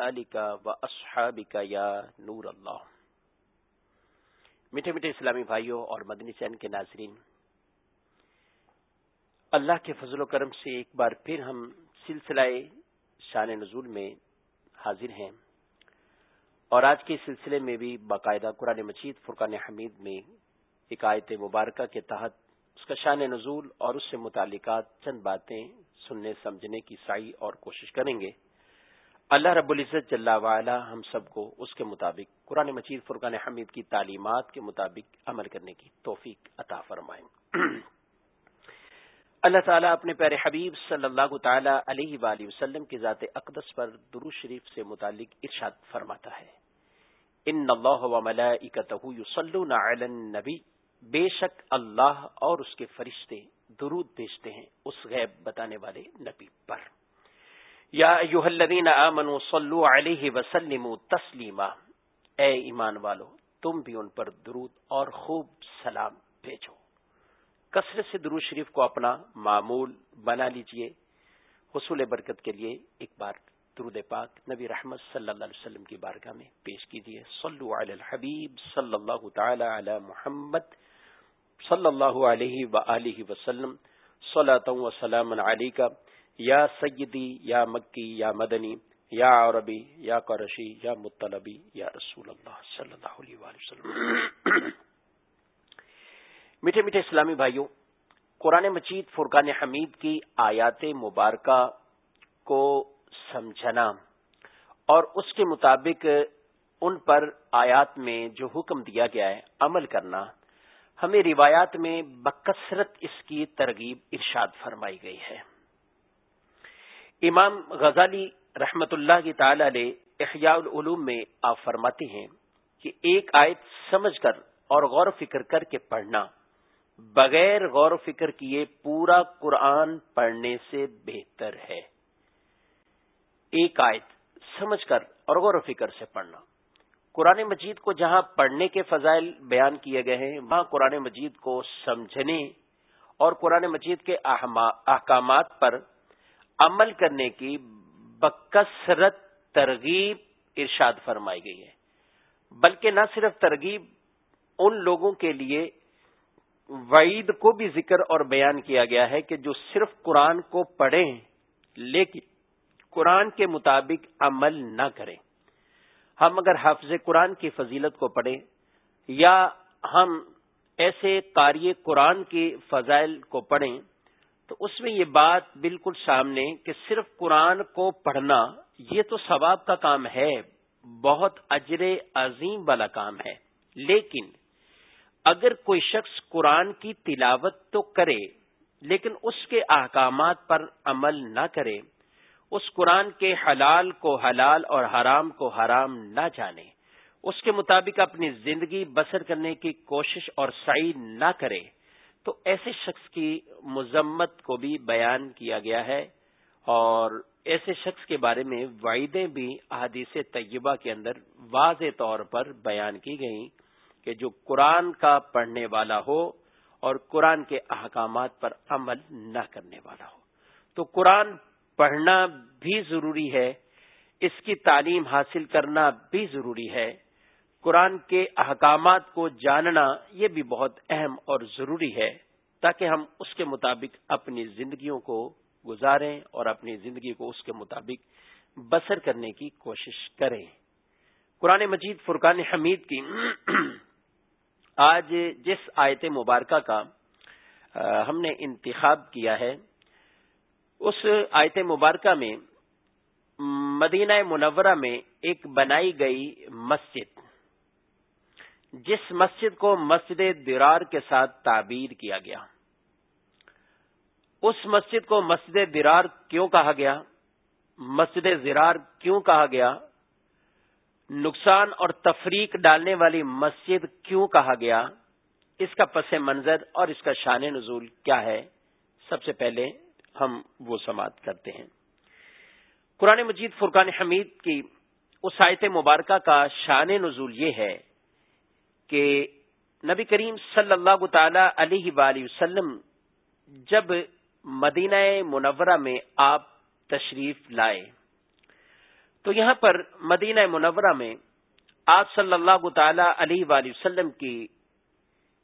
آلك وأصحابك یا نور اللہ۔ میٹھے میٹھے اسلامی بھائیوں اور مدنی چین کے ناظرین، اللہ کے فضل و کرم سے ایک بار پھر ہم سلسلہ شان نزول میں حاضر ہیں۔ اور آج کے سلسلے میں بھی باقاعدہ قرآن مجید، فرقان حمید میں ایک آیت مبارکہ کے تحت اس کا شان نزول اور اس سے متعلقات چند باتیں سننے، سمجھنے کی سائی اور کوشش کریں گے۔ اللہ رب العزت جل وعلا ہم سب کو اس کے مطابق قرآن مجید فرقان حمید کی تعلیمات کے مطابق عمل کرنے کی توفیق عطا فرمائیں اللہ تعالیٰ اپنے پیارے حبیب صلی اللہ تعالی علیہ وآلہ وسلم کی ذات اقدس پر درو شریف سے متعلق ارشاد فرماتا ہے۔ ان اللہ و علی النبی، بے شک اللہ اور اس کے فرشتے درود بھیجتے ہیں اس غیب بتانے والے نبی پر۔ یا الذین آمنوا صلو علیہ وسلم تسلیما۔ اے ایمان والو، تم بھی ان پر درود اور خوب سلام بھیجو۔ کثرت سے درود شریف کو اپنا معمول بنا لیجیے۔ حصول برکت کے لیے ایک بار درود پاک نبی رحمت صلی اللہ علیہ وسلم کی بارگاہ میں پیش کیجیے صلو علی الحبیب صلی اللہ تعالی علی محمد صلی اللہ علیہ و وسلم۔ و سلام علی کا یا سیدی، یا مکی، یا مدنی، یا عربی، یا قرشی یا مطلبی، یا رسول اللہ صلی اللہ علیہ وآلہ وسلم۔ میٹھے میٹھے اسلامی بھائیوں، قرآن مجید فرقان حمید کی آیات مبارکہ کو سمجھنا اور اس کے مطابق ان پر آیات میں جو حکم دیا گیا ہے عمل کرنا، ہمیں روایات میں بکثرت اس کی ترغیب ارشاد فرمائی گئی ہے۔ امام غزالی رحمت اللہ کی تعالی علیہ احیاء العلوم میں آپ فرماتے ہیں کہ ایک آیت سمجھ کر اور غور و فکر کر کے پڑھنا، بغیر غور و فکر کیے پورا قرآن پڑھنے سے بہتر ہے۔ ایک آیت سمجھ کر اور غور و فکر سے پڑھنا۔ قرآن مجید کو جہاں پڑھنے کے فضائل بیان کیے گئے ہیں، وہاں قرآن مجید کو سمجھنے اور قرآن مجید کے احکامات پر عمل کرنے کی بکثرت ترغیب ارشاد فرمائی گئی ہے۔ بلکہ نہ صرف ترغیب، ان لوگوں کے لیے وعید کو بھی ذکر اور بیان کیا گیا ہے کہ جو صرف قرآن کو پڑھیں، لیکن قرآن کے مطابق عمل نہ کریں۔ ہم اگر حافظ قرآن کی فضیلت کو پڑھیں یا ہم ایسے قاری قرآن کی فضائل کو پڑھیں تو اس میں یہ بات بالکل سامنے کہ صرف قرآن کو پڑھنا یہ تو ثواب کا کام ہے، بہت اجر عظیم والا کام ہے۔ لیکن اگر کوئی شخص قرآن کی تلاوت تو کرے، لیکن اس کے احکامات پر عمل نہ کرے، اس قرآن کے حلال کو حلال اور حرام کو حرام نہ جانے، اس کے مطابق اپنی زندگی بسر کرنے کی کوشش اور سعی نہ کرے تو ایسے شخص کی مذمت کو بھی بیان کیا گیا ہے اور ایسے شخص کے بارے میں وعیدیں بھی احادیث طیبہ کے اندر واضح طور پر بیان کی گئیں کہ جو قرآن کا پڑھنے والا ہو اور قرآن کے احکامات پر عمل نہ کرنے والا ہو۔ تو قرآن پڑھنا بھی ضروری ہے، اس کی تعلیم حاصل کرنا بھی ضروری ہے۔ قرآن کے احکامات کو جاننا یہ بھی بہت اہم اور ضروری ہے تاکہ ہم اس کے مطابق اپنی زندگیوں کو گزاریں اور اپنی زندگی کو اس کے مطابق بسر کرنے کی کوشش کریں۔ قرآن مجید فرقان حمید کی آج جس آیت مبارکہ کا ہم نے انتخاب کیا ہے، اس آیت مبارکہ میں مدینہ منورہ میں ایک بنائی گئی مسجد جس مسجد کو مسجد درار کے ساتھ تعبیر کیا گیا۔ اس مسجد کو مسجد درار کیوں کہا گیا؟ مسجد زرار کیوں کہا گیا؟ نقصان اور تفریق ڈالنے والی مسجد کیوں کہا گیا؟ اس کا پس منظر اور اس کا شان نزول کیا ہے؟ سب سے پہلے ہم وہ سماعت کرتے ہیں۔ قرآن مجید فرقان حمید کی اس آیت مبارکہ کا شان نزول یہ ہے کہ نبی کریم صلی اللہ تعالی علیہ وآلہ وسلم جب مدینہ منورہ میں آپ تشریف لائے، تو یہاں پر مدینہ منورہ میں آپ صلی اللہ تعالی علیہ وآلہ وسلم کی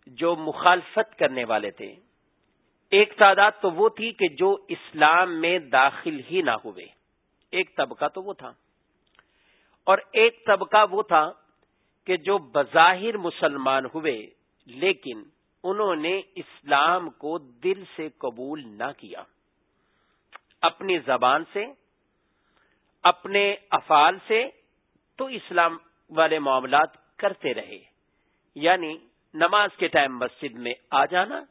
جو مخالفت کرنے والے تھے، ایک تعداد تو وہ تھی کہ جو اسلام میں داخل ہی نہ ہوئے۔ ایک طبقہ تو وہ تھا۔ اور ایک طبقہ وہ تھا کہ جو بظاہر مسلمان ہوئے، لیکن انہوں نے اسلام کو دل سے قبول نہ کیا۔ اپنی زبان سے، اپنے افعال سے تو اسلام والے معاملات کرتے رہے۔ یعنی نماز کے ٹائم مسجد میں آ جانا،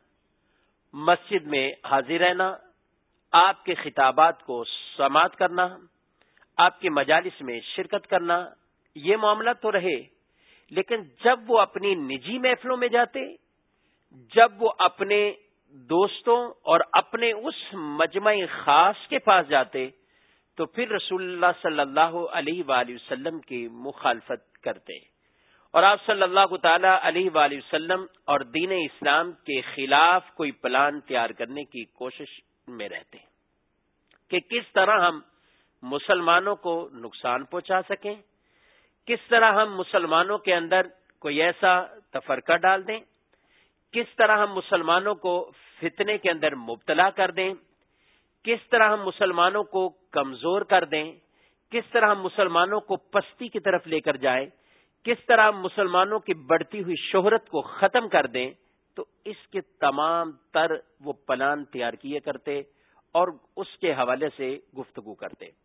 مسجد میں حاضر رہنا، آپ کے خطابات کو سماعت کرنا، آپ کے مجالس میں شرکت کرنا، یہ معاملہ تو رہے۔ لیکن جب وہ اپنی نجی محفلوں میں جاتے، جب وہ اپنے دوستوں اور اپنے اس مجمع خاص کے پاس جاتے، تو پھر رسول اللہ صلی اللہ علیہ وآلہ وسلم کی مخالفت کرتے۔ اور آپ صلی اللہ تعالی علیہ وآلہ وسلم اور دین اسلام کے خلاف کوئی پلان تیار کرنے کی کوشش میں رہتے کہ کس طرح ہم مسلمانوں کو نقصان پہنچا سکیں۔ کس طرح ہم مسلمانوں کے اندر کوئی ایسا تفرقہ ڈال دیں؟ کس طرح ہم مسلمانوں کو فتنے کے اندر مبتلا کر دیں؟ کس طرح ہم مسلمانوں کو کمزور کر دیں؟ کس طرح ہم مسلمانوں کو پستی کی طرف لے کر جائیں؟ کس طرح ہم مسلمانوں کی بڑھتی ہوئی شہرت کو ختم کر دیں؟ تو اس کے تمام تر وہ پلان تیار کیے کرتے اور اس کے حوالے سے گفتگو کرتے۔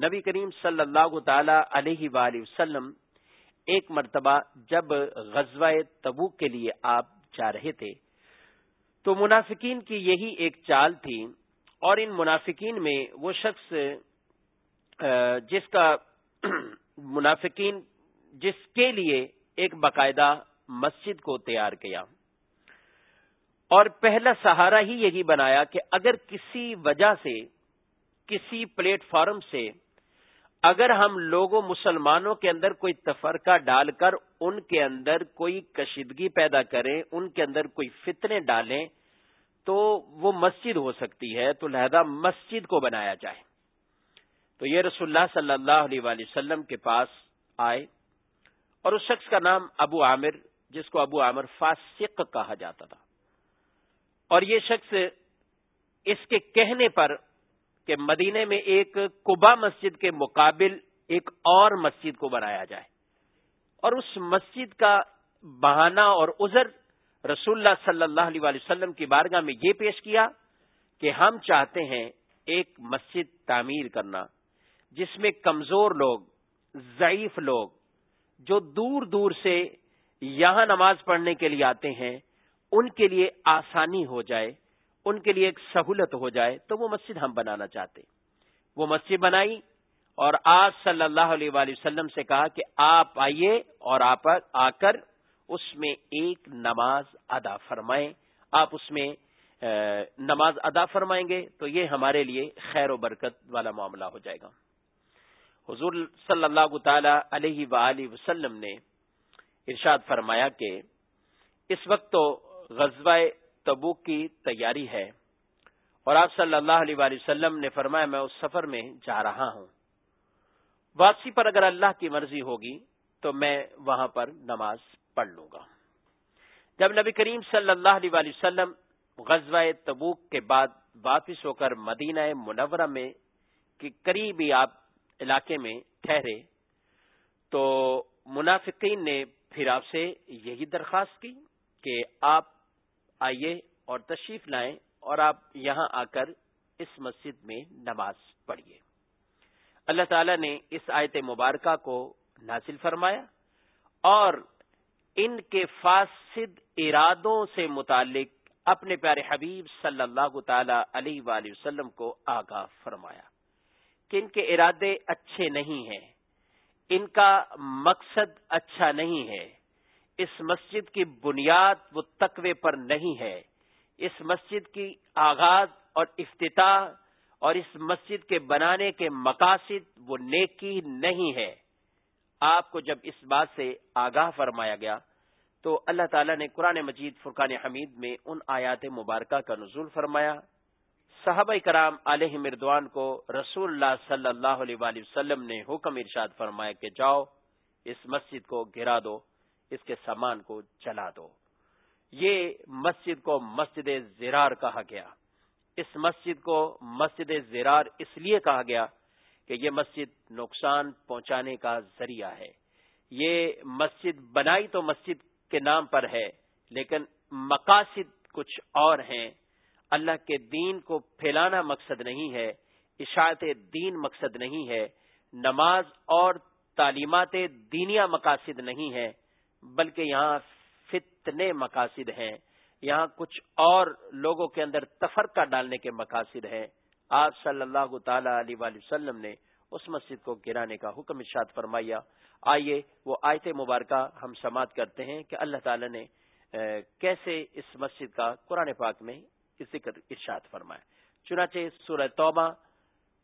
نبی کریم صلی اللہ تعالی علیہ وآلہ وسلم ایک مرتبہ جب غزوہ تبوک کے لیے آپ جا رہے تھے، تو منافقین کی یہی ایک چال تھی اور ان منافقین میں وہ شخص جس کا منافقین جس کے لیے ایک باقاعدہ مسجد کو تیار کیا۔ اور پہلا سہارا ہی یہی بنایا کہ اگر کسی وجہ سے، کسی پلیٹ فارم سے اگر ہم لوگوں مسلمانوں کے اندر کوئی تفرقہ ڈال کر ان کے اندر کوئی کشیدگی پیدا کریں، ان کے اندر کوئی فتنے ڈالیں، تو وہ مسجد ہو سکتی ہے، تو لہذا مسجد کو بنایا جائے۔ تو یہ رسول اللہ صلی اللہ علیہ وآلہ وسلم کے پاس آئے اور اس شخص کا نام ابو عامر، جس کو ابو عامر فاسق کہا جاتا تھا۔ اور یہ شخص اس کے کہنے پر کہ مدینے میں ایک کبا مسجد کے مقابل ایک اور مسجد کو بنایا جائے۔ اور اس مسجد کا بہانہ اور عذر رسول اللہ صلی اللہ علیہ وسلم کی بارگاہ میں یہ پیش کیا کہ ہم چاہتے ہیں ایک مسجد تعمیر کرنا، جس میں کمزور لوگ، ضعیف لوگ، جو دور دور سے یہاں نماز پڑھنے کے لیے آتے ہیں، ان کے لیے آسانی ہو جائے۔ ان کے لیے ایک سہولت ہو جائے تو وہ مسجد ہم بنانا چاہتے وہ مسجد بنائی اور آج صلی اللہ علیہ وآلہ وسلم سے کہا کہ آپ آئیے اور آپ آ کر اس میں ایک نماز ادا فرمائیں۔ آپ اس میں نماز ادا فرمائیں گے تو یہ ہمارے لیے خیر و برکت والا معاملہ ہو جائے گا۔ حضور صلی اللہ تعالی علیہ وآلہ وسلم نے ارشاد فرمایا کہ اس وقت تو غزوہ تبوک کی تیاری ہے۔ اور آپ صلی اللہ علیہ وآلہ وسلم نے فرمایا، میں اس سفر میں جا رہا ہوں۔ واپسی پر اگر اللہ کی مرضی ہوگی، تو میں وہاں پر نماز پڑھ لوں گا۔ جب نبی کریم صلی اللہ علیہ وآلہ وسلم غزوہ تبوک کے بعد واپس ہو کر مدینہ منورہ میں قریب ہی آپ علاقے میں ٹھہرے، تو منافقین نے پھر آپ سے یہی درخواست کی کہ آپ آئیے اور تشریف لائیں اور آپ یہاں آ کر اس مسجد میں نماز پڑھیے۔ اللہ تعالی نے اس آیت مبارکہ کو نازل فرمایا اور ان کے فاسد ارادوں سے متعلق اپنے پیارے حبیب صلی اللہ تعالی علیہ وآلہ وسلم کو آگاہ فرمایا کہ ان کے ارادے اچھے نہیں ہیں، ان کا مقصد اچھا نہیں ہے۔ اس مسجد کی بنیاد وہ تقوی پر نہیں ہے۔ اس مسجد کی آغاز اور افتتاح اور اس مسجد کے بنانے کے مقاصد وہ نیکی نہیں ہے۔ آپ کو جب اس بات سے آگاہ فرمایا گیا تو اللہ تعالیٰ نے قرآن مجید فرقان حمید میں ان آیات مبارکہ کا نزول فرمایا۔ صحابہ کرام علیہ مردوان کو رسول اللہ صلی اللہ علیہ وآلہ وسلم نے حکم ارشاد فرمایا کہ جاؤ، اس مسجد کو گرا دو۔ اس کے سامان کو چلا دو۔ یہ مسجد کو مسجد زرار کہا گیا۔ اس مسجد کو مسجد زرار اس لیے کہا گیا کہ یہ مسجد نقصان پہنچانے کا ذریعہ ہے۔ یہ مسجد بنائی تو مسجد کے نام پر ہے، لیکن مقاصد کچھ اور ہیں۔ اللہ کے دین کو پھیلانا مقصد نہیں ہے، اشاعت دین مقصد نہیں ہے۔ نماز اور تعلیمات دینیا مقاصد نہیں ہے بلکہ یہاں فتنے مقاصد ہیں، یہاں کچھ اور لوگوں کے اندر تفرقہ ڈالنے کے مقاصد ہیں۔ آپ صلی اللہ تعالی علیہ وسلم نے اس مسجد کو گرانے کا حکم ارشاد فرمایا۔ آئیے وہ آیت مبارکہ ہم سماعت کرتے ہیں کہ اللہ تعالی نے کیسے اس مسجد کا قرآن پاک میں ذکر ارشاد فرمائے چنانچہ سورہ توبہ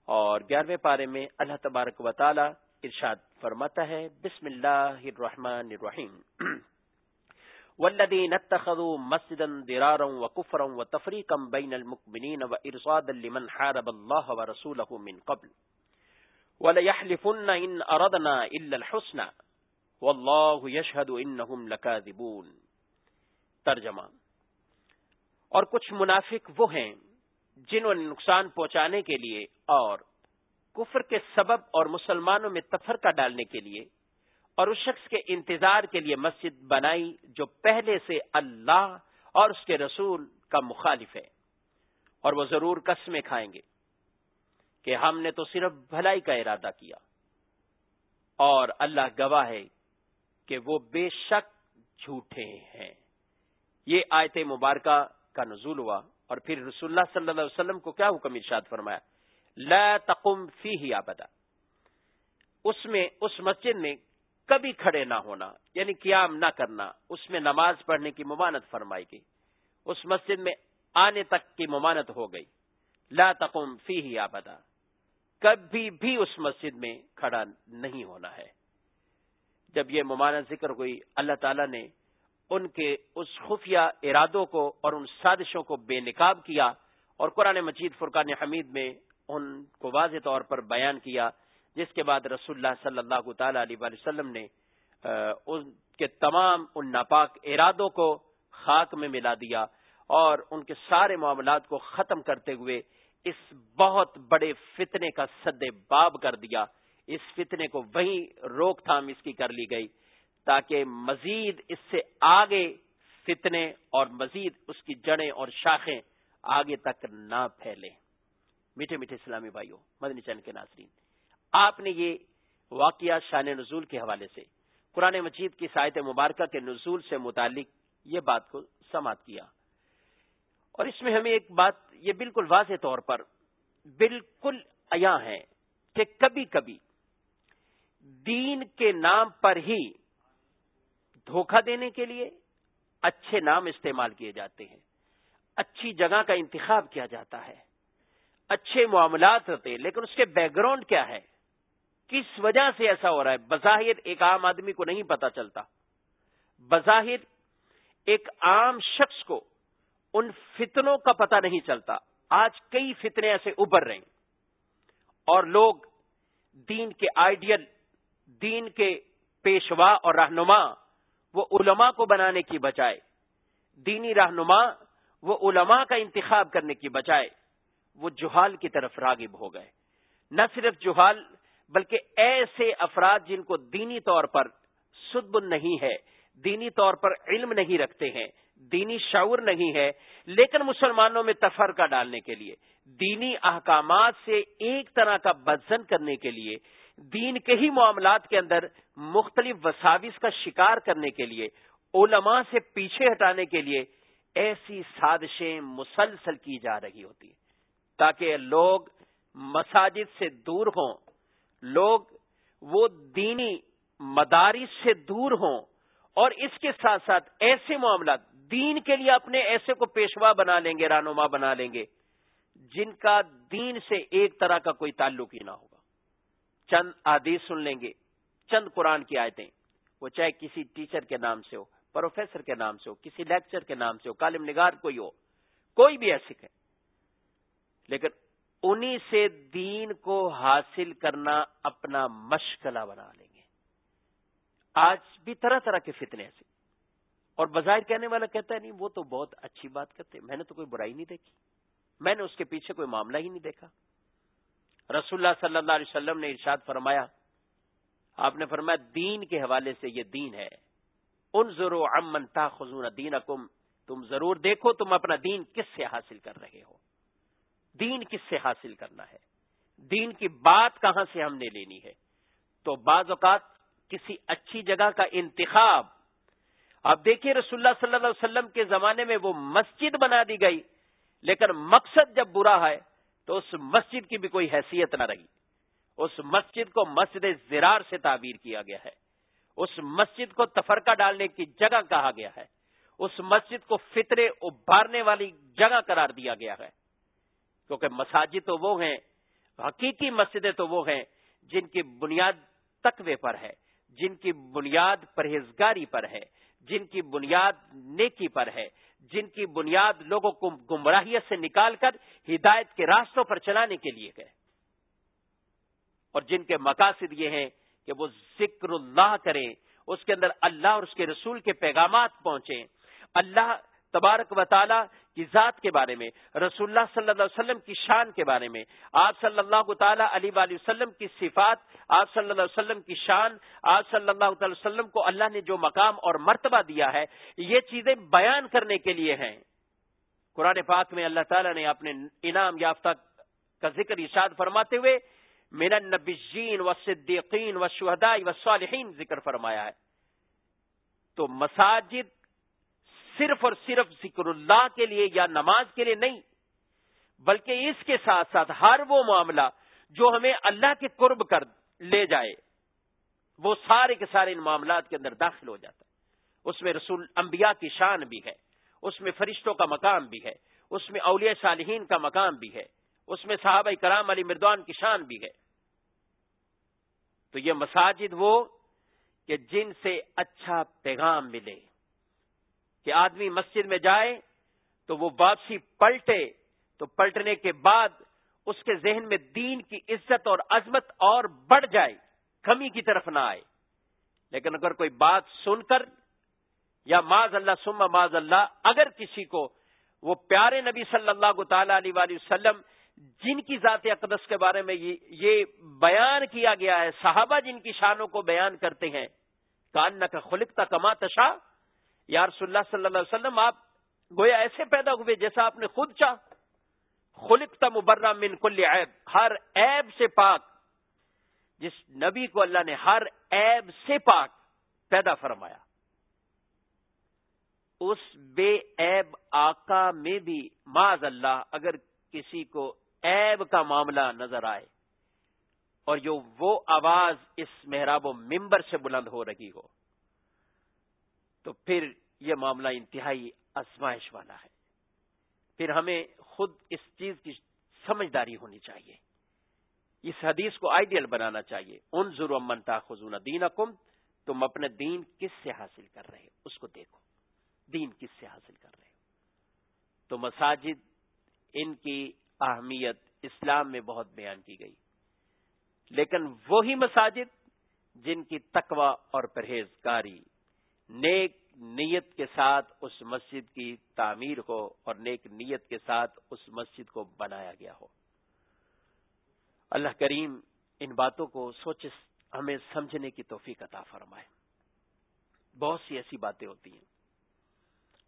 اور گیارہویں پارے میں اللہ تبارک و تعالی ارشاد فرماتا ہے، بسم اللہ الرحمن الرحیم۔ والذین اتخذوا مسجدا درارا وكفرا وتفريقا بين المؤمنين وارصادا لمن حارب الله ورسوله من قبل۔ ولا يحلفن ان اردنا الا الحسنى والله يشهد انهم لكاذبون۔ ترجمہ۔ اور کچھ منافق وہ ہیں جنہوں نے نقصان پہنچانے کے لیے اور کفر کے سبب اور مسلمانوں میں تفرقہ ڈالنے کے لیے اور اس شخص کے انتظار کے لیے مسجد بنائی جو پہلے سے اللہ اور اس کے رسول کا مخالف ہے اور وہ ضرور قسمیں کھائیں گے کہ ہم نے تو صرف بھلائی کا ارادہ کیا اور اللہ گواہ ہے کہ وہ بے شک جھوٹے ہیں۔ یہ آیت مبارکہ کا نزول ہوا اور پھر رسول اللہ صلی اللہ علیہ وسلم کو کیا حکم ارشاد فرمایا؟ لا تقم فی ہی آبدا اس میں، اس مسجد میں کبھی کھڑے نہ ہونا یعنی قیام نہ کرنا، اس میں نماز پڑھنے کی ممانت فرمائی گئی۔ اس مسجد میں آنے تک کی ممانت ہو گئی۔ لا تقم فی ہی آبدا کبھی بھی اس مسجد میں کھڑا نہیں ہونا ہے۔ جب یہ ممانت ذکر ہوئی، اللہ تعالی نے ان کے اس خفیہ ارادوں کو اور ان سازشوں کو بے نقاب کیا اور قرآن مجید فرقان حمید میں ان کو واضح طور پر بیان کیا، جس کے بعد رسول اللہ صلی اللہ تعالی علیہ وسلم نے ان کے تمام ان ناپاک ارادوں کو خاک میں ملا دیا اور ان کے سارے معاملات کو ختم کرتے ہوئے اس بہت بڑے فتنے کا سد باب کر دیا۔ اس فتنے کو وہیں روک تھام اس کی کر لی گئی تاکہ مزید اس سے آگے فتنے اور مزید اس کی جڑیں اور شاخیں آگے تک نہ پھیلیں۔ میٹھے میٹھے اسلامی بھائیوں، مدنی چند کے ناظرین، آپ نے یہ واقعہ شان نزول کے حوالے سے قرآن مجید کی سایت مبارکہ کے نزول سے متعلق یہ بات کو سماعت کیا۔ اور اس میں ہمیں ایک بات یہ بالکل واضح طور پر بالکل عیاں ہے کہ کبھی کبھی دین کے نام پر ہی دھوکہ دینے کے لیے اچھے نام استعمال کیے جاتے ہیں۔ اچھی جگہ کا انتخاب کیا جاتا ہے۔ اچھے معاملات ہوتے ہیں، لیکن اس کے بیک گراؤنڈ کیا ہے؟ کس وجہ سے ایسا ہو رہا ہے؟ بظاہر ایک عام آدمی کو نہیں پتا چلتا۔ بظاہر ایک عام شخص کو ان فتنوں کا پتہ نہیں چلتا۔ آج کئی فتنے ایسے ابھر رہے ہیں۔ اور لوگ دین کے آئیڈیل دین کے پیشوا اور رہنما، وہ علماء کو بنانے کی بجائے، دینی رہنما، وہ علماء کا انتخاب کرنے کی بجائے وہ جوہال کی طرف راغب ہو گئے۔ نہ صرف جوہال، بلکہ ایسے افراد جن کو دینی طور پر سدب نہیں ہے، دینی طور پر علم نہیں رکھتے ہیں، دینی شعور نہیں ہے، لیکن مسلمانوں میں تفرقہ ڈالنے کے لیے، دینی احکامات سے ایک طرح کا بدزن کرنے کے لیے، دین کے ہی معاملات کے اندر مختلف وساوس کا شکار کرنے کے لیے، علماء سے پیچھے ہٹانے کے لیے ایسی سازشیں مسلسل کی جا رہی ہوتی تاکہ لوگ مساجد سے دور ہوں، لوگ وہ دینی مدارس سے دور ہوں اور اس کے ساتھ ساتھ ایسے معاملات، دین کے لیے اپنے ایسے کو پیشوا بنا لیں گے رانما بنا لیں گے، جن کا دین سے ایک طرح کا کوئی تعلق ہی نہ ہوگا۔ چند آدیش سن لیں گے، چند قرآن کی آیتیں۔ وہ چاہے کسی ٹیچر کے نام سے ہو، پروفیسر کے نام سے ہو، کسی لیکچر کے نام سے ہو، کالم نگار کوئی ہو، کوئی بھی ایسک ہے لیکن انہی سے دین کو حاصل کرنا اپنا مشغلہ بنا لیں گے۔ آج بھی طرح طرح کے فتنے ایسے اور بظاہر کہنے والا کہتا ہے، نہیں، وہ تو بہت اچھی بات کرتے میں نے تو کوئی برائی نہیں دیکھی۔ میں نے اس کے پیچھے کوئی معاملہ ہی نہیں دیکھا۔ رسول اللہ صلی اللہ علیہ وسلم نے ارشاد فرمایا، آپ نے فرمایا، دین کے حوالے سے یہ دین ہے۔ ان ضرور امن تاخذون دین تم ضرور دیکھو تم اپنا دین کس سے حاصل کر رہے ہو۔ دین کس سے حاصل کرنا ہے؟ دین کی بات کہاں سے ہم نے لینی ہے؟ تو بعض اوقات کسی اچھی جگہ کا انتخاب، اب دیکھیے رسول اللہ صلی اللہ علیہ وسلم کے زمانے میں وہ مسجد بنا دی گئی، لیکن مقصد جب برا ہے تو اس مسجد کی بھی کوئی حیثیت نہ رہی۔ اس مسجد کو مسجد زرار سے تعبیر کیا گیا ہے۔ اس مسجد کو تفرقہ ڈالنے کی جگہ کہا گیا ہے۔ اس مسجد کو فطرے ابھارنے والی جگہ قرار دیا گیا ہے۔ کیونکہ مساجد تو وہ ہیں، حقیقی مسجدیں تو وہ ہیں جن کی بنیاد تقوی پر ہے، جن کی بنیاد پرہیزگاری پر ہے، جن کی بنیاد نیکی پر ہے، جن کی بنیاد لوگوں کو گمراہیت سے نکال کر ہدایت کے راستوں پر چلانے کے لیے گئے۔ اور جن کے مقاصد یہ ہیں کہ وہ ذکر اللہ کریں، اس کے اندر اللہ اور اس کے رسول کے پیغامات پہنچیں۔ اللہ تبارک و تعالی کی ذات کے بارے میں، رسول اللہ صلی اللہ علیہ وسلم کی شان کے بارے میں، آپ صلی اللہ تعالی علیہ وسلم کی صفات، آپ صلی اللہ علیہ وسلم کی شان، آپ صلی اللہ تعالی وسلم کو اللہ نے جو مقام اور مرتبہ دیا ہے، یہ چیزیں بیان کرنے کے لیے ہیں۔ قرآن پاک میں اللہ تعالیٰ نے اپنے انعام یافتہ کا ذکر ارشاد فرماتے ہوئے میرا نبیین و صدیقین و شہدائی و صالحین ذکر فرمایا ہے۔ تو مساجد صرف اور صرف ذکر اللہ کے لیے یا نماز کے لیے نہیں، بلکہ اس کے ساتھ ساتھ ہر وہ معاملہ جو ہمیں اللہ کے قرب کر لے جائے، وہ سارے کے سارے ان معاملات کے اندر داخل ہو جاتا ہے۔ اس میں رسول انبیاء کی شان بھی ہے، اس میں فرشتوں کا مقام بھی ہے، اس میں اولیاء صالحین کا مقام بھی ہے، اس میں صحابہ کرام علی مردوان کی شان بھی ہے۔ تو یہ مساجد وہ کہ جن سے اچھا پیغام ملے۔ کہ آدمی مسجد میں جائے تو وہ واپسی پلٹے، تو پلٹنے کے بعد اس کے ذہن میں دین کی عزت اور عظمت اور بڑھ جائے، کمی کی طرف نہ آئے۔ لیکن اگر کوئی بات سن کر یا معذ اللہ سما معذ اللہ، اگر کسی کو وہ پیارے نبی صلی اللہ تعالی علیہ وسلم جن کی ذات اقدس کے بارے میں یہ بیان کیا گیا ہے، صحابہ جن کی شانوں کو بیان کرتے ہیں کان کا خلک کما تشا یا رسول اللہ صلی اللہ علیہ وسلم، آپ گویا ایسے پیدا ہوئے جیسا آپ نے خود چاہ۔ خلق مبرہ من کل عیب، ہر عیب سے پاک۔ جس نبی کو اللہ نے ہر عیب سے پاک پیدا فرمایا۔ اس بے عیب آقا میں بھی معذ اللہ، اگر کسی کو عیب کا معاملہ نظر آئے اور جو وہ آواز اس محراب و ممبر سے بلند ہو رہی ہو۔ تو پھر یہ معاملہ انتہائی ازمائش والا ہے۔ پھر ہمیں خود اس چیز کی سمجھداری ہونی چاہیے۔ اس حدیث کو آئیڈیل بنانا چاہیے۔ ان ضرور منتا خزون دین اکم تم اپنے دین کس سے حاصل کر رہے ہو؟ اس کو دیکھو۔ دین کس سے حاصل کر رہے ہو؟ تو مساجد، ان کی اہمیت اسلام میں بہت بیان کی گئی۔ لیکن وہی مساجد جن کی تقوی اور پرہیزگاری نیک نیت کے ساتھ اس مسجد کی تعمیر ہو اور نیک نیت کے ساتھ اس مسجد کو بنایا گیا ہو۔ اللہ کریم ان باتوں کو سوچ ہمیں سمجھنے کی توفیق عطا فرمائے۔ بہت سی ایسی باتیں ہوتی ہیں۔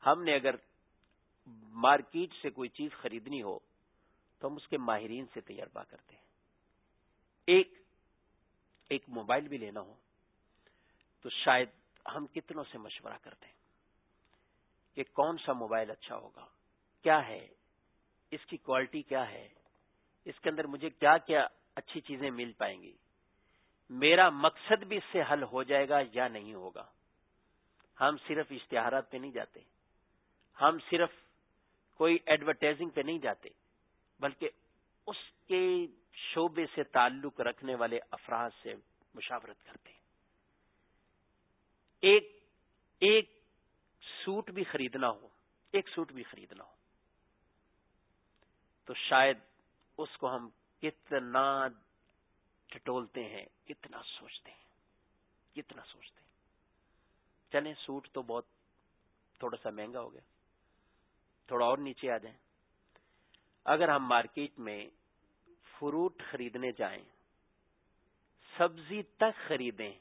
ہم نے اگر مارکیٹ سے کوئی چیز خریدنی ہو تو ہم اس کے ماہرین سے تجربہ کرتے ہیں۔ ایک ایک موبائل بھی لینا ہو تو شاید ہم کتنوں سے مشورہ کرتے ہیں کہ کون سا موبائل اچھا ہوگا؟ کیا ہے؟ اس کی کوالٹی کیا ہے؟ اس کے اندر مجھے کیا کیا اچھی چیزیں مل پائیں گی؟ میرا مقصد بھی اس سے حل ہو جائے گا یا نہیں ہوگا؟ ہم صرف اشتہارات پہ نہیں جاتے۔ ہم صرف کوئی ایڈورٹائزنگ پہ نہیں جاتے، بلکہ اس کے شعبے سے تعلق رکھنے والے افراد سے مشاورت کرتے ہیں۔ ایک ایک سوٹ بھی خریدنا ہو، ایک سوٹ بھی خریدنا ہو، تو شاید اس کو ہم کتنا ٹٹولتے ہیں، کتنا سوچتے ہیں، کتنا سوچتے ہیں۔ چلیں، سوٹ تو بہت تھوڑا سا مہنگا ہو گیا، تھوڑا اور نیچے آ جائیں۔ اگر ہم مارکیٹ میں فروٹ خریدنے جائیں، سبزی تک خریدیں،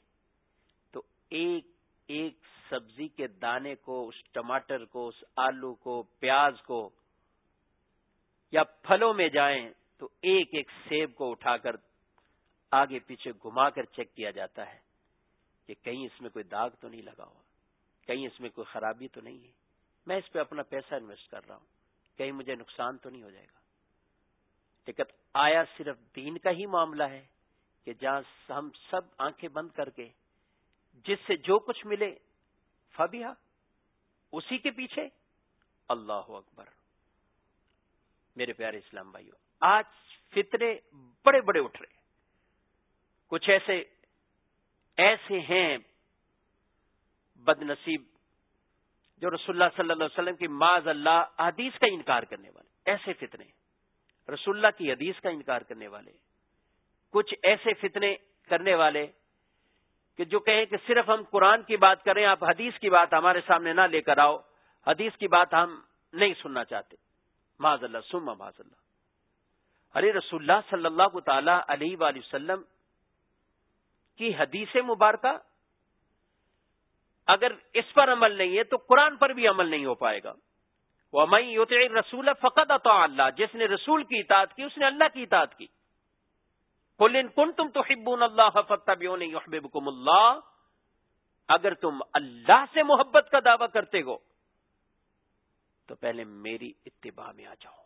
تو ایک ایک سبزی کے دانے کو، اس ٹماٹر کو، اس آلو کو، پیاز کو یا پھلوں میں جائیں تو ایک ایک سیب کو اٹھا کر آگے پیچھے گھما کر چیک کیا جاتا ہے کہ کہیں اس میں کوئی داغ تو نہیں لگا ہوا، کہیں اس میں کوئی خرابی تو نہیں ہے۔ میں اس پہ اپنا پیسہ انویسٹ کر رہا ہوں، کہیں مجھے نقصان تو نہیں ہو جائے گا۔ لیکن آیا صرف دین کا ہی معاملہ ہے کہ جہاں ہم سب آنکھیں بند کر کے جس سے جو کچھ ملے فبیا اسی کے پیچھے اللہ اکبر۔ میرے پیارے اسلام بھائیو، آج فطرے بڑے بڑے اٹھ رہے کچھ ایسے ایسے ہیں بد نصیب جو رسول اللہ صلی اللہ علیہ وسلم کی معذ اللہ حدیث کا انکار کرنے والے۔ ایسے فتنے، رسول اللہ کی حدیث کا انکار کرنے والے۔ کچھ ایسے فتنے کرنے والے کہ جو کہیں کہ صرف ہم قرآن کی بات کریں، آپ حدیث کی بات ہمارے سامنے نہ لے کر آؤ۔ حدیث کی بات ہم نہیں سننا چاہتے۔ معذ اللہ سما معذ اللہ ارے رسول اللہ صلی اللہ تعالی علیہ وآلہ وسلم کی حدیث مبارکہ، اگر اس پر عمل نہیں ہے تو قرآن پر بھی عمل نہیں ہو پائے گا۔ وہ میں رسول فقط اطاع اللہ جس نے رسول کی اطاعت کی، اس نے اللہ کی اطاعت کی۔ کن کن تم تو حبون اللہ فتح اللہ۔ اگر تم اللہ سے محبت کا دعوی کرتے ہو، تو پہلے میری اتباع میں آ جاؤ،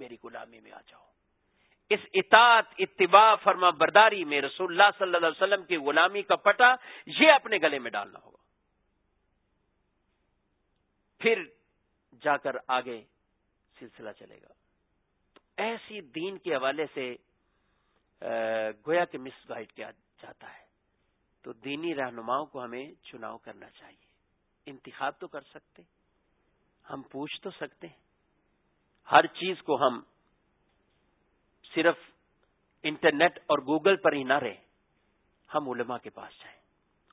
میری غلامی میں آ جاؤ۔ اس اطاعت، اتباع فرما برداری میں رسول اللہ صلی اللہ علیہ وسلم کی غلامی کا پٹا یہ اپنے گلے میں ڈالنا ہوگا۔ پھر جا کر آگے سلسلہ چلے گا۔ تو ایسی دین کے حوالے سے گویا کے مس گائڈ کیا جاتا ہے۔ تو دینی رہنماؤں کو ہمیں چناؤ کرنا چاہیے۔ انتخاب تو کر سکتے ہم پوچھ تو سکتے ہیں۔ ہر چیز کو ہم صرف انٹرنیٹ اور گوگل پر ہی نہ رہیں ہم علماء کے پاس جائیں۔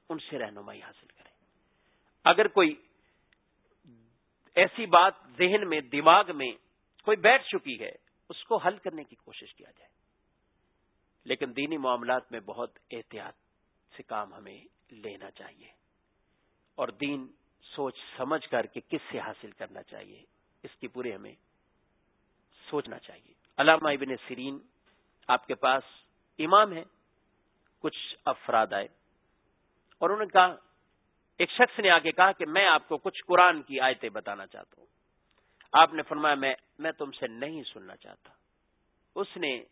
ان سے رہنمائی حاصل کریں۔ اگر کوئی ایسی بات ذہن میں، دماغ میں کوئی بیٹھ چکی ہے، اس کو حل کرنے کی کوشش کیا جائے۔ لیکن دینی معاملات میں بہت احتیاط سے کام ہمیں لینا چاہیے اور دین سوچ سمجھ کر کے کس سے حاصل کرنا چاہیے، اس کی پورے ہمیں سوچنا چاہیے۔ علامہ ابن سرین آپ کے پاس امام ہے کچھ افراد آئے اور انہوں نے کہا، ایک شخص نے آگے کہا کہ میں آپ کو کچھ قرآن کی آیتیں بتانا چاہتا ہوں۔ آپ نے فرمایا، میں میں تم سے نہیں سننا چاہتا۔ اس نے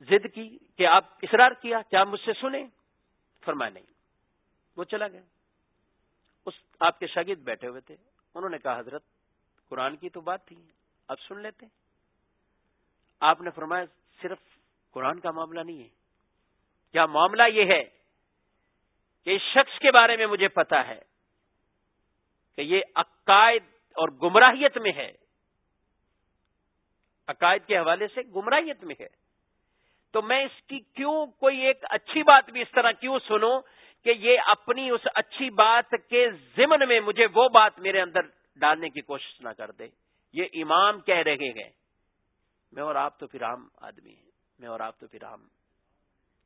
ضد کی کہ آپ اصرار کیا کیا مجھ سے سنیں؟ فرمایا نہیں۔ وہ چلا گیا۔ اس آپ کے شاگرد بیٹھے ہوئے تھے۔ انہوں نے کہا، حضرت، قرآن کی تو بات تھی، اب سن لیتے آپ نے فرمایا، صرف قرآن کا معاملہ نہیں ہے۔ کیا معاملہ یہ ہے کہ اس شخص کے بارے میں مجھے پتا ہے کہ یہ عقائد اور گمراہیت میں ہے؟ عقائد کے حوالے سے گمراہیت میں ہے۔ تو میں اس کی کیوں کوئی ایک اچھی بات بھی اس طرح کیوں سنوں کہ یہ اپنی اس اچھی بات کے ضمن میں مجھے وہ بات میرے اندر ڈالنے کی کوشش نہ کر دے؟ یہ امام کہہ رہے ہیں۔ میں اور آپ تو پھر عام آدمی ہیں۔ میں اور آپ تو پھر عام۔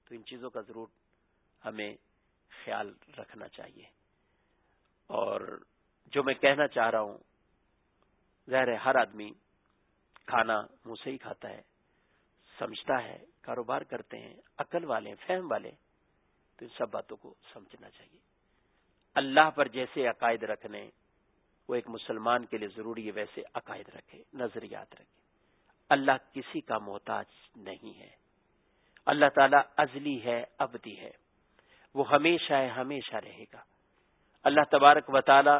تو ان چیزوں کا ضرور ہمیں خیال رکھنا چاہیے۔ اور جو میں کہنا چاہ رہا ہوں، ظاہر ہے ہر آدمی کھانا منہ سے ہی کھاتا ہے، سمجھتا ہے۔ کاروبار کرتے ہیں، عقل والے، فہم والے، تو ان سب باتوں کو سمجھنا چاہیے۔ اللہ پر جیسے عقائد رکھنے، وہ ایک مسلمان کے لیے ضروری ہے، ویسے عقائد رکھے، نظریات رکھے۔ اللہ کسی کا محتاج نہیں ہے۔ اللہ تعالیٰ ازلی ہے، ابدی ہے۔ وہ ہمیشہ ہے، ہمیشہ رہے گا۔ اللہ تبارک و تعالی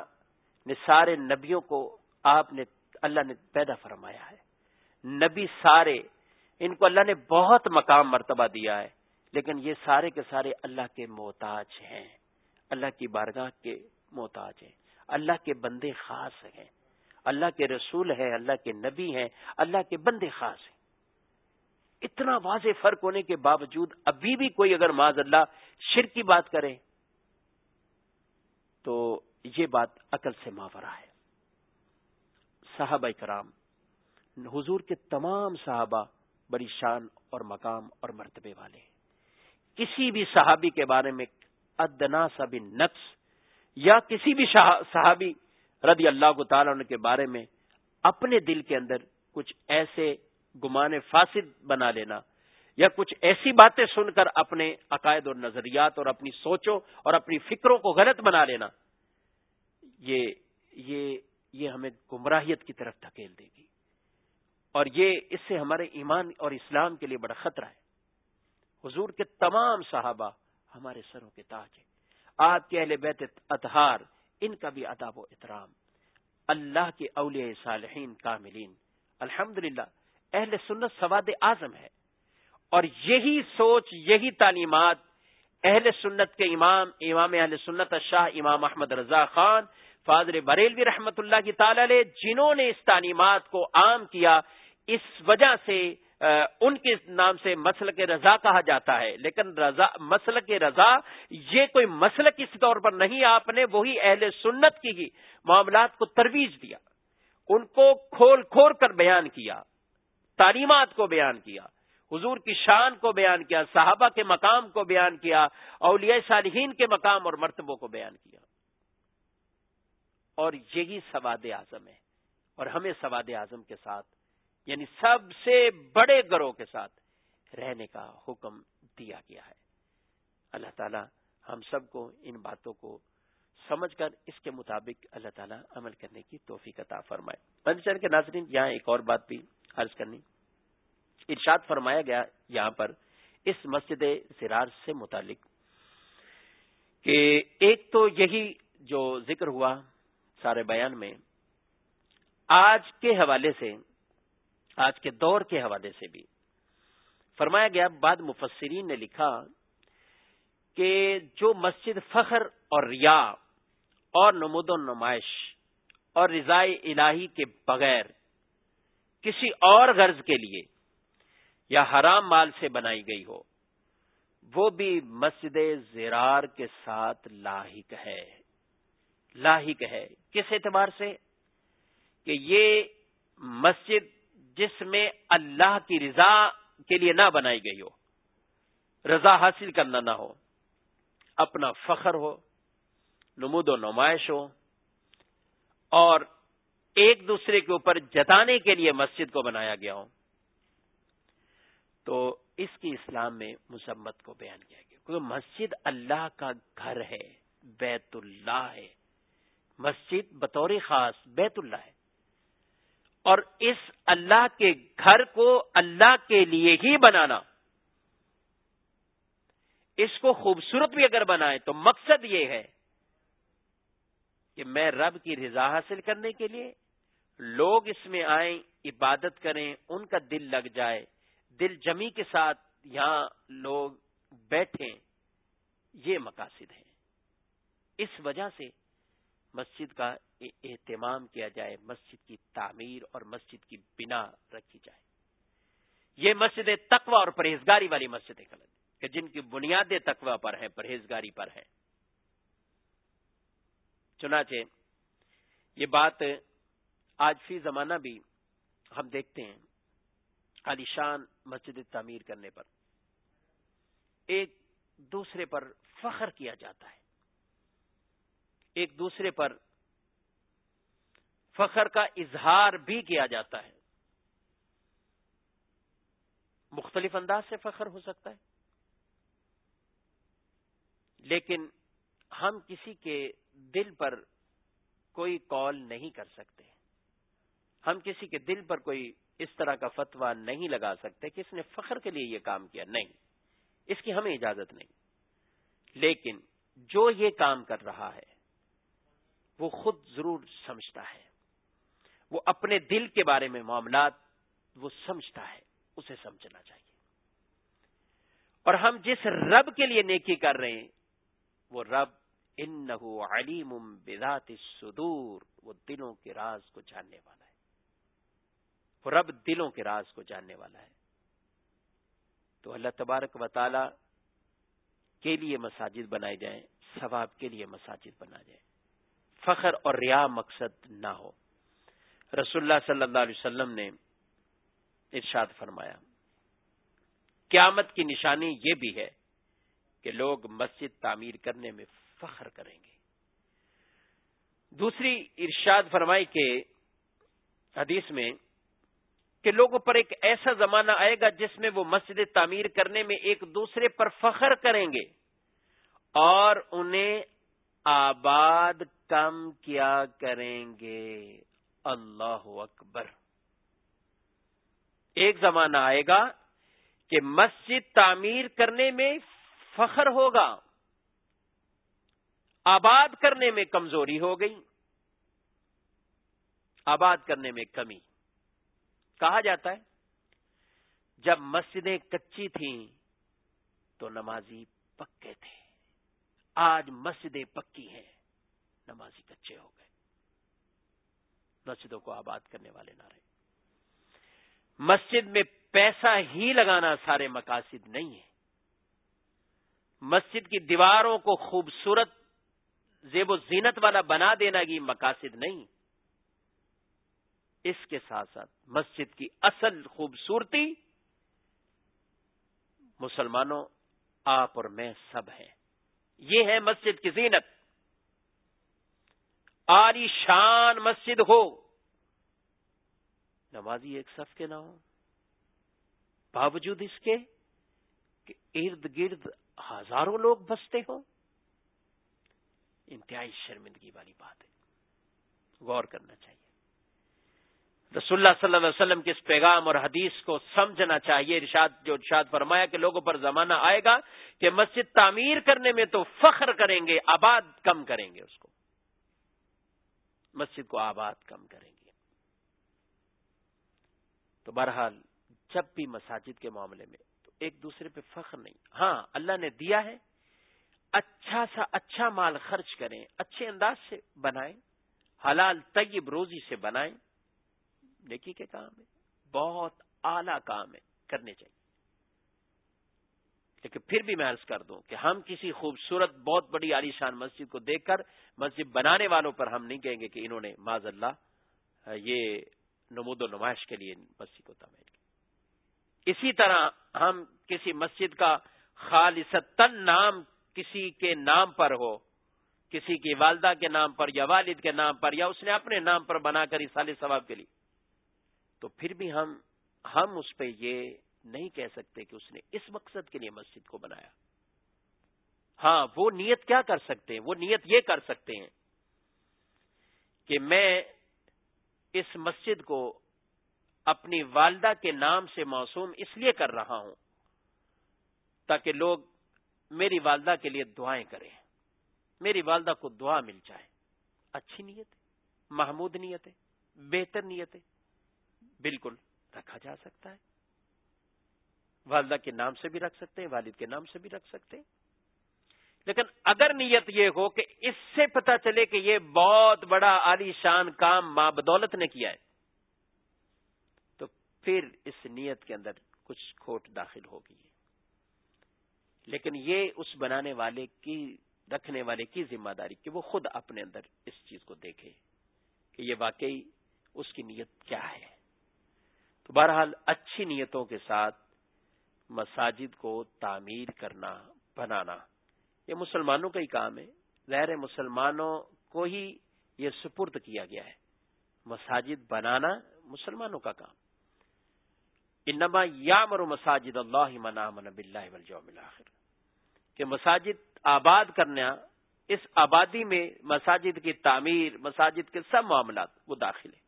نے سارے نبیوں کو آپ نے، اللہ نے پیدا فرمایا ہے۔ نبی سارے ان کو اللہ نے بہت مقام مرتبہ دیا ہے، لیکن یہ سارے کے سارے اللہ کے محتاج ہیں۔ اللہ کی بارگاہ کے محتاج ہیں۔ اللہ کے بندے خاص ہیں۔ اللہ کے رسول ہیں، اللہ کے نبی ہیں، اللہ کے بندے خاص ہیں۔ اتنا واضح فرق ہونے کے باوجود ابھی بھی کوئی اگر معذ اللہ شر کی بات کرے، تو یہ بات عقل سے ماورا ہے۔ صحابہ کرام حضور کے تمام صحابہ بڑی شان اور مقام اور مرتبے والے۔ ہیں کسی بھی صحابی کے بارے میں ادنا سا بھی نقص یا کسی بھی صحابی رضی اللہ تعالی کے بارے میں اپنے دل کے اندر کچھ ایسے گمان فاسد بنا لینا یا کچھ ایسی باتیں سن کر اپنے عقائد اور نظریات اور اپنی سوچوں اور اپنی فکروں کو غلط بنا لینا، یہ یہ یہ ہمیں گمراہیت کی طرف دھکیل دے گی۔ اور یہ اس سے ہمارے ایمان اور اسلام کے لیے بڑا خطرہ ہے۔ حضور کے تمام صحابہ ہمارے سروں کے تاج ہیں۔ آپ کے اہل بیت اطہار، ان کا بھی اداب و احترام۔ اللہ کے اولیاء صالحین کاملین۔ الحمد اہل سنت سواد اعظم ہے۔ اور یہی سوچ، یہی تعلیمات اہل سنت کے امام امام اہل سنت شاہ امام احمد رضا خان فاضر بریلوی رحمت اللہ کی تعالی جنہوں نے اس تعلیمات کو عام کیا اس وجہ سے ان کے نام سے مسل کے رضا کہا جاتا ہے۔ لیکن رضا مسل کے رضا، یہ کوئی مسل کسی طور پر نہیں، آپ نے وہی اہل سنت کی ہی معاملات کو ترویج دیا۔ ان کو کھول کھول کر بیان کیا، تعلیمات کو بیان کیا، حضور کی شان کو بیان کیا، صحابہ کے مقام کو بیان کیا، اولیاء صالحین کے مقام اور مرتبوں کو بیان کیا۔ اور یہی سواد اعظم ہے، اور ہمیں سواد اعظم کے ساتھ یعنی سب سے بڑے گروہ کے ساتھ رہنے کا حکم دیا گیا ہے۔ اللہ تعالی ہم سب کو ان باتوں کو سمجھ کر اس کے مطابق اللہ تعالیٰ عمل کرنے کی توفیق عطا فرمائے۔ پنچر کے ناظرین، یہاں ایک اور بات بھی عرض کرنی۔ ارشاد فرمایا گیا یہاں پر اس مسجد زرار سے متعلق کہ ایک تو یہی جو ذکر ہوا سارے بیان میں، آج کے حوالے سے آج کے دور کے حوالے سے بھی۔ فرمایا گیا، بعد مفسرین نے لکھا کہ جو مسجد فخر اور ریا اور نمود و نمائش اور رضاء الہی کے بغیر کسی اور غرض کے لیے یا حرام مال سے بنائی گئی ہو، وہ بھی مسجد زیرار کے ساتھ لاحق ہے۔ لاحق ہے۔ کس اعتبار سے؟ کہ یہ مسجد جس میں اللہ کی رضا کے لیے نہ بنائی گئی ہو۔ رضا حاصل کرنا نہ ہو۔ اپنا فخر ہو، نمود و نمائش ہو۔ اور ایک دوسرے کے اوپر جتانے کے لیے مسجد کو بنایا گیا ہو۔ تو اس کی اسلام میں مسمت کو بیان کیا گیا۔ کیونکہ مسجد اللہ کا گھر ہے، بیت اللہ ہے۔ مسجد بطور خاص بیت اللہ ہے۔ اور اس اللہ کے گھر کو اللہ کے لیے ہی بنانا۔ اس کو خوبصورت بھی اگر بنائے تو مقصد یہ ہے کہ میں رب کی رضا حاصل کرنے کے لیے لوگ اس میں آئیں، عبادت کریں، ان کا دل لگ جائے، دل جمی کے ساتھ یہاں لوگ بیٹھیں، یہ مقاصد ہیں۔ اس وجہ سے مسجد کا اہتمام کیا جائے، مسجد کی تعمیر اور مسجد کی بنا رکھی جائے۔ یہ مسجد تقوی اور پرہیزگاری والی مسجد ہے کہ جن کی بنیادیں تقوی پر ہیں پرہیزگاری پر ہیں چنانچہ یہ بات آج فی زمانہ بھی ہم دیکھتے ہیں عالیشان مسجد تعمیر کرنے پر۔ ایک دوسرے پر فخر کیا جاتا ہے۔ ایک دوسرے پر فخر کا اظہار بھی کیا جاتا ہے۔ مختلف انداز سے فخر ہو سکتا ہے۔ لیکن ہم کسی کے دل پر کوئی کال نہیں کر سکتے۔ ہم کسی کے دل پر کوئی اس طرح کا فتوا نہیں لگا سکتے کہ اس نے فخر کے لیے یہ کام کیا۔ نہیں، اس کی ہمیں اجازت نہیں۔ لیکن جو یہ کام کر رہا ہے وہ خود ضرور سمجھتا ہے۔ وہ اپنے دل کے بارے میں معاملات وہ سمجھتا ہے، اسے سمجھنا چاہیے۔ اور ہم جس رب کے لیے نیکی کر رہے ہیں، وہ رب ان علیم بذات الصدور، وہ دلوں کے راز کو جاننے والا ہے۔ وہ رب دلوں کے راز کو جاننے والا ہے۔ تو اللہ تبارک و تعالی کے لیے مساجد بنائے جائیں، ثواب کے لیے مساجد بنا جائے فخر اور ریا مقصد نہ ہو۔ رسول اللہ صلی اللہ علیہ وسلم نے ارشاد فرمایا، قیامت کی نشانی یہ بھی ہے کہ لوگ مسجد تعمیر کرنے میں فخر کریں گے۔ دوسری ارشاد فرمائی کے حدیث میں کہ لوگوں پر ایک ایسا زمانہ آئے گا جس میں وہ مسجد تعمیر کرنے میں ایک دوسرے پر فخر کریں گے اور انہیں آباد کم کیا کریں گے؟ اللہ اکبر۔ ایک زمانہ آئے گا کہ مسجد تعمیر کرنے میں فخر ہوگا، آباد کرنے میں کمزوری ہو گئی، آباد کرنے میں کمی۔ کہا جاتا ہے، جب مسجدیں کچی تھیں تو نمازی پکے تھے۔ آج مسجدیں پکی ہیں۔ نمازی کچے ہو گئے۔ مسجدوں کو آباد کرنے والے نہ رہے مسجد میں پیسہ ہی لگانا سارے مقاصد نہیں ہے مسجد کی دیواروں کو خوبصورت، زیب و زینت والا بنا دینا یہ مقاصد نہیں۔ اس کے ساتھ ساتھ مسجد کی اصل خوبصورتی، مسلمانوں، آپ اور میں سب ہیں۔ یہ ہے مسجد کی زینت۔ آری شان مسجد ہو۔ نمازی ایک صف کے نہ ہو۔ باوجود اس کے کہ ارد گرد ہزاروں لوگ بستے ہوں۔ انتہائی شرمندگی والی بات ہے۔ غور کرنا چاہیے۔ رسول اللہ صلی اللہ علیہ وسلم کے اس پیغام اور حدیث کو سمجھنا چاہیے۔ ارشاد، جو ارشاد فرمایا کہ لوگوں پر زمانہ آئے گا کہ مسجد تعمیر کرنے میں تو فخر کریں گے، آباد کم کریں گے اس کو۔ مسجد کو آباد کم کریں گے۔ تو بہرحال جب بھی مساجد کے معاملے میں تو ایک دوسرے پہ فخر نہیں۔ ہاں اللہ نے دیا ہے۔ اچھا سا اچھا مال خرچ کریں، اچھے انداز سے بنائیں، حلال طیب روزی سے بنائیں۔ نیکی کے کام ہے، بہت اعلی کام ہے، کرنے چاہیے۔ لیکن پھر بھی میں عرض کر دوں کہ ہم کسی خوبصورت، بہت بڑی عالیشان مسجد کو دیکھ کر مسجد بنانے والوں پر ہم نہیں کہیں گے کہ انہوں نے معذ اللہ یہ نمود و نمائش کے لیے مسجد کو تعمیر کی۔ اسی طرح ہم کسی مسجد کا خالصتاً نام کسی کے نام پر ہو، کسی کی والدہ کے نام پر یا والد کے نام پر یا اس نے اپنے نام پر بنا کر اس ثواب کے لیے۔ تو پھر بھی ہم ہم اس پہ یہ نہیں کہہ سکتے کہ اس نے اس مقصد کے لیے مسجد کو بنایا۔ ہاں وہ نیت کیا کر سکتے ہیں؟ وہ نیت یہ کر سکتے ہیں کہ میں اس مسجد کو اپنی والدہ کے نام سے موسوم اس لیے کر رہا ہوں تاکہ لوگ میری والدہ کے لیے دعائیں کریں۔ میری والدہ کو دعا مل جائے۔ اچھی نیت ہے، محمود نیت ہے، بہتر نیت ہے۔ بالکل رکھا جا سکتا ہے۔ والدہ کے نام سے بھی رکھ سکتے ہیں، والد کے نام سے بھی رکھ سکتے ہیں۔ لیکن اگر نیت یہ ہو کہ اس سے پتا چلے کہ یہ بہت بڑا عالی شان کام ماں بدولت نے کیا ہے، تو پھر اس نیت کے اندر کچھ کھوٹ داخل ہوگی۔ لیکن یہ اس بنانے والے کی، رکھنے والے کی ذمہ داری کہ وہ خود اپنے اندر اس چیز کو دیکھے کہ یہ واقعی اس کی نیت کیا ہے۔ تو بہرحال اچھی نیتوں کے ساتھ مساجد کو تعمیر کرنا، بنانا، یہ مسلمانوں کا ہی کام ہے۔ ظاہر مسلمانوں کو ہی یہ سپرد کیا گیا ہے۔ مساجد بنانا مسلمانوں کا کام۔ انما یامر مساجد اللہ منا من بلّہ آخر کہ مساجد آباد کرنا، اس آبادی میں مساجد کی تعمیر، مساجد کے سب معاملات وہ داخل ہیں۔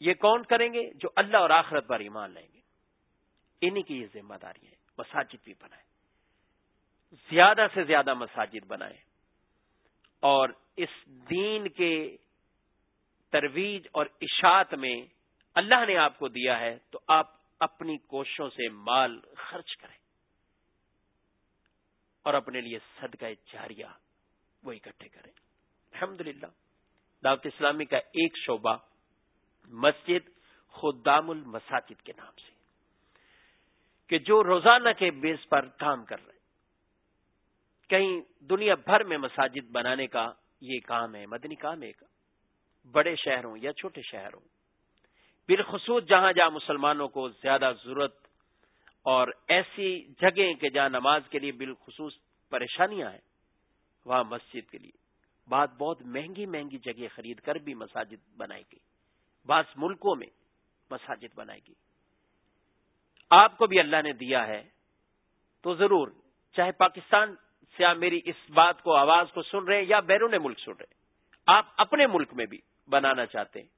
یہ کون کریں گے جو اللہ اور آخرت پر ایمان لیں گے؟ انہی کی یہ ذمہ داری ہے، مساجد بھی بنائیں۔ زیادہ سے زیادہ مساجد بنائیں۔ اور اس دین کے ترویج اور اشاعت میں اللہ نے آپ کو دیا ہے تو آپ اپنی کوششوں سے مال خرچ کریں۔ اور اپنے لیے صدقہ جاریہ وہ اکٹھے کریں۔ الحمد للہ دعوت اسلامی کا ایک شعبہ مسجد خدام المساجد کے نام سے، کہ جو روزانہ کے بیس پر کام کر رہے کہیں دنیا بھر میں مساجد بنانے کا یہ کام ہے، مدنی کام ہے۔ بڑے شہروں یا چھوٹے شہروں۔ بالخصوص جہاں جہاں مسلمانوں کو زیادہ ضرورت اور ایسی جگہیں کہ جہاں نماز کے لیے بالخصوص پریشانیاں ہیں، وہاں مسجد کے لیے۔ بات بہت مہنگی مہنگی جگہ خرید کر بھی مساجد بنائے گی بعض ملکوں میں مساجد بنائے گی۔ آپ کو بھی اللہ نے دیا ہے تو ضرور چاہے پاکستان سے آپ میری اس بات کو، آواز کو سن رہے ہیں یا بیرون ملک سن رہے ہیں، آپ اپنے ملک میں بھی بنانا چاہتے ہیں۔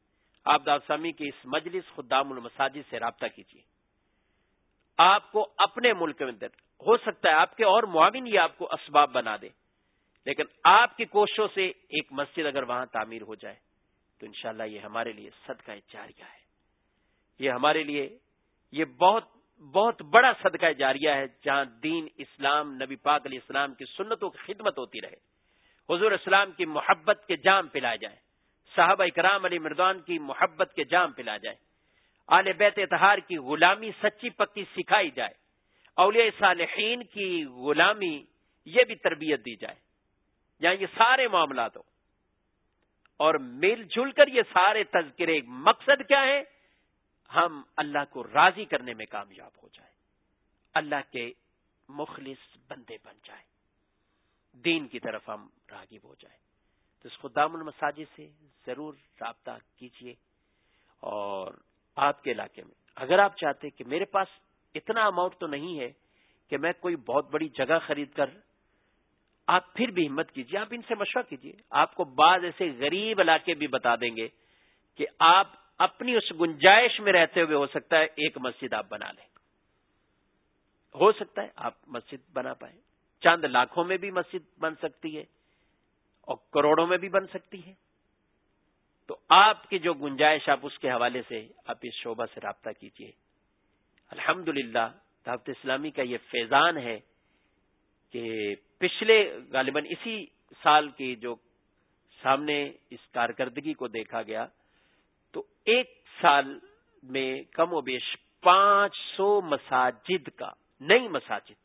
آپ داسامی کی اس مجلس خدام المساجد سے رابطہ کیجیے آپ کو اپنے ملک میں اندر ہو سکتا ہے آپ کے اور معاون یہ آپ کو اسباب بنا دے، لیکن آپ کی کوششوں سے ایک مسجد اگر وہاں تعمیر ہو جائے تو انشاءاللہ یہ ہمارے لیے صدقہ جاریہ ہے۔ یہ ہمارے لیے، یہ بہت بہت بڑا صدقہ جاریہ ہے جہاں دین اسلام، نبی پاک علیہ السلام کی سنتوں کی خدمت ہوتی رہے۔ حضور اسلام کی محبت کے جام پلائے جائے۔ صاحب اکرام علی مردان کی محبت کے جام پلا جائے۔ آل بیت اتہار کی غلامی سچی پکی سکھائی جائے۔ اولیاء صالحین کی غلامی یہ بھی تربیت دی جائے۔ جہاں یہ سارے معاملات ہو اور مل جل کر یہ سارے تذکرے مقصد کیا ہے؟ ہم اللہ کو راضی کرنے میں کامیاب ہو جائے اللہ کے مخلص بندے بن جائے دین کی طرف ہم راغب ہو جائیں۔ تو اس خدام المساجد سے ضرور رابطہ کیجیے اور آپ کے علاقے میں، اگر آپ چاہتے کہ میرے پاس اتنا اماؤنٹ تو نہیں ہے کہ میں کوئی بہت بڑی جگہ خرید کر آپ پھر بھی ہمت کیجیے آپ ان سے مشورہ کیجیے آپ کو بعض ایسے غریب علاقے بھی بتا دیں گے کہ آپ اپنی اس گنجائش میں رہتے ہوئے ہو سکتا ہے ایک مسجد آپ بنا لیں۔ ہو سکتا ہے آپ مسجد بنا پائیں۔ چند لاکھوں میں بھی مسجد بن سکتی ہے اور کروڑوں میں بھی بن سکتی ہے۔ تو آپ کی جو گنجائش آپ اس کے حوالے سے آپ اس شعبہ سے رابطہ کیجیے الحمد للہ دعوت اسلامی کا یہ فیضان ہے کہ پچھلے غالباً اسی سال کی جو سامنے اس کارکردگی کو دیکھا گیا، تو ایک سال میں کم و بیش پانچ سو مساجد کا، نئی مساجد،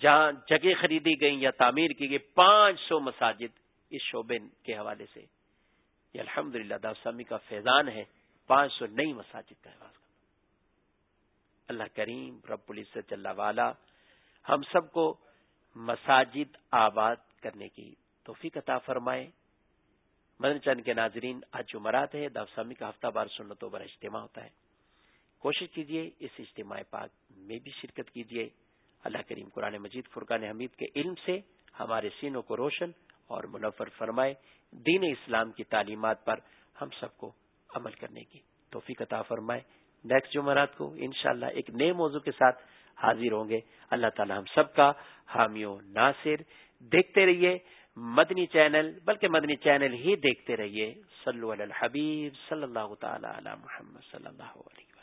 جہاں جگہ خریدی گئی یا تعمیر کی گئی پانچ سو مساجد اس شعبے کے حوالے سے۔ یہ الحمد للہ داسامی کا فیضان ہے پانچ سو نئی مساجد کا حوالہ اللہ کریم، رب العزت اللہ والا ہم سب کو مساجد آباد کرنے کی توفیق عطا فرمائے۔ مدن چند کے ناظرین، آج جمعرات ہے دافسامی کا ہفتہ بار سنتوں پر اجتماع ہوتا ہے۔ کوشش کیجیے اس اجتماع پاک میں بھی شرکت کیجیے اللہ کریم قرآن مجید فرقان حمید کے علم سے ہمارے سینوں کو روشن اور منفر فرمائے۔ دین اسلام کی تعلیمات پر ہم سب کو عمل کرنے کی توفیق عطا فرمائے۔ نیکسٹ جمعرات کو انشاءاللہ ایک نئے موضوع کے ساتھ حاضر ہوں گے۔ اللہ تعالی ہم سب کا حامیوں ناصر، دیکھتے رہیے مدنی چینل، بلکہ مدنی چینل ہی دیکھتے رہیے۔ صلو علی الحبیب صلی اللہ تعالی علی محمد صلی اللہ علیہ